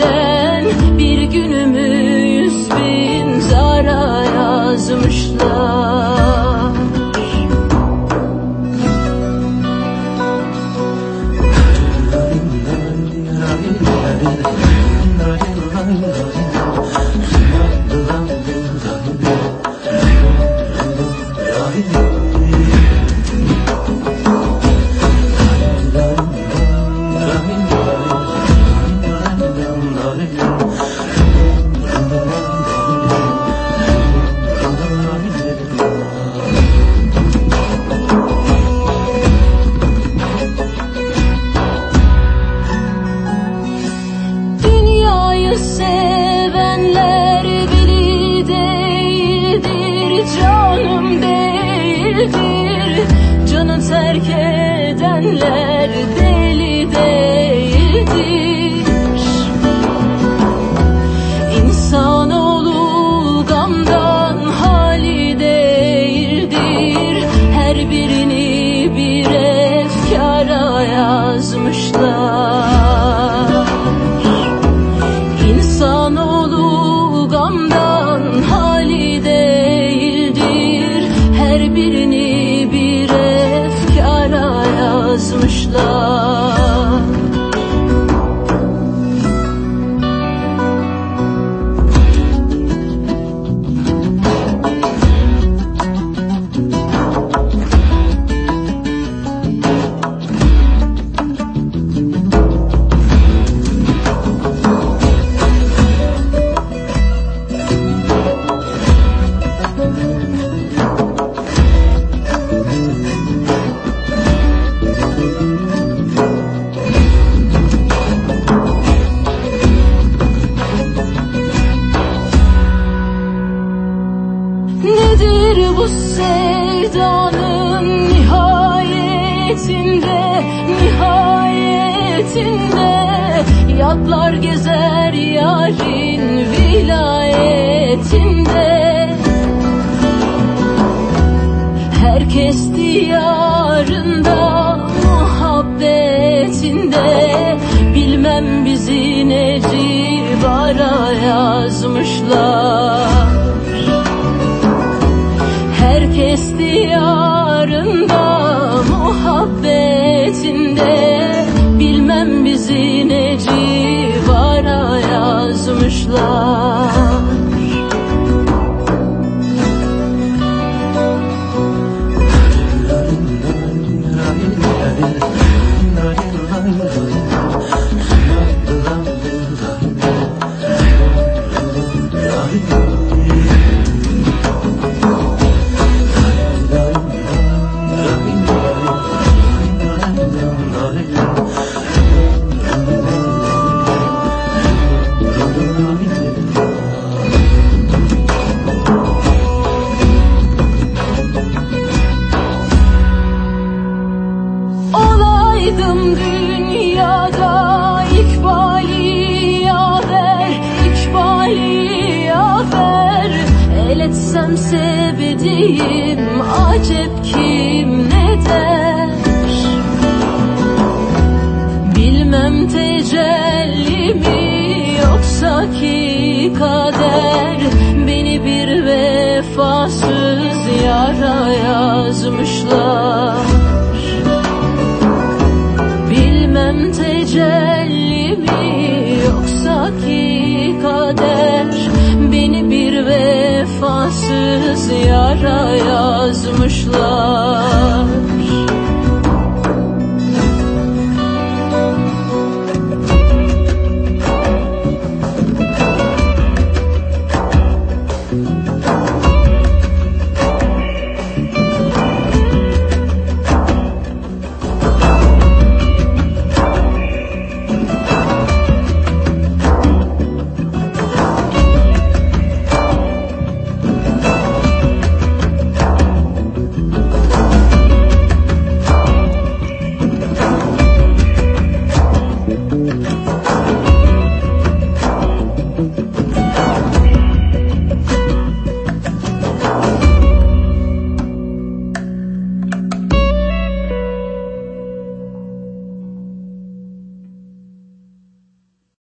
entender. Yazmışlar sevdanın nihayetinde Nihayetinde Yatlar gezer yarın vilayetinde. Herkes diyarında muhabbetinde. Bilmem bizi ne cibara yazmışlar muhabbetinde Bilmem bizi ne civara yazmışlar sevdiğim acep kim ne der? Bilmem tecelli mi yoksa ki kader? Beni bir vefasız yara yazmışlar yara yazmışlar